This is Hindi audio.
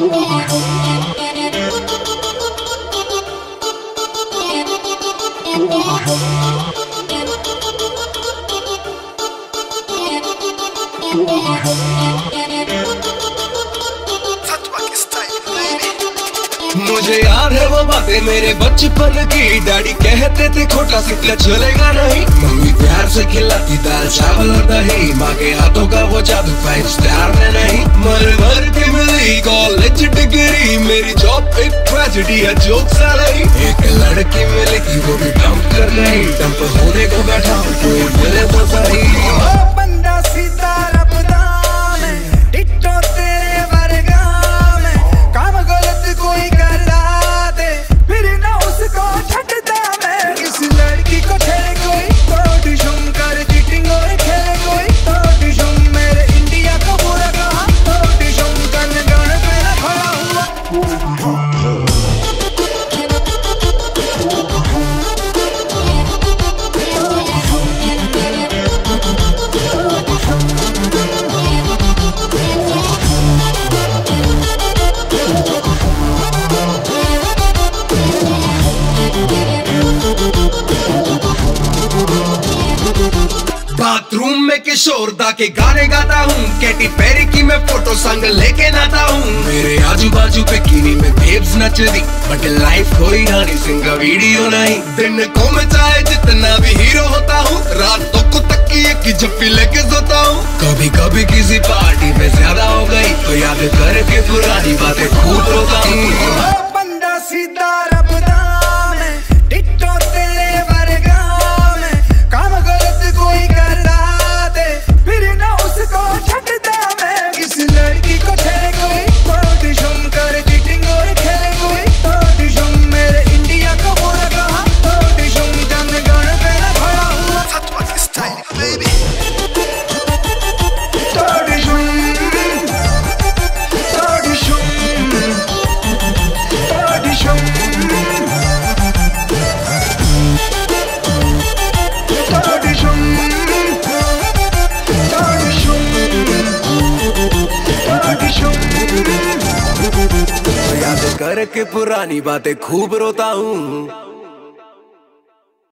मुझे याद है वो बातें मेरे बचपन की। डैडी कहते थे खोटा सिक्का चलेगा नहीं। मम्मी प्यार से खिलाती दाल, चावल दही। माँ के हाथों का वो जादू फाइव स्टार में नहीं। मर मर मिली कॉलेज डिग्री मेरी जॉब एक ट्रेजिडी है जोक सैलरी एक लड़की मिलेगी वो भी डंप कर रही डंप होने को बैठा, कोई मिले तो सही। में किशोर दा के गाने गाता हूँ। कैटी पेरी की मैं फ़ोटो संग लेके नाता हूँ। मेरे आजू बाजू पे कीनी में बेब्स नच दी बट लाइफ कोई सिंह का वीडियो नहीं। दिन को मैं चाहे जितना भी हीरो होता हूँ, रातों को तकिए की जप्पी लेके सोता हूँ। कभी कभी किसी पार्टी में ज़्यादा हो गई तो याद करके पुरानी बातें खूब रोता हूँ। करके पुरानी बातें खूब रोता हूँ।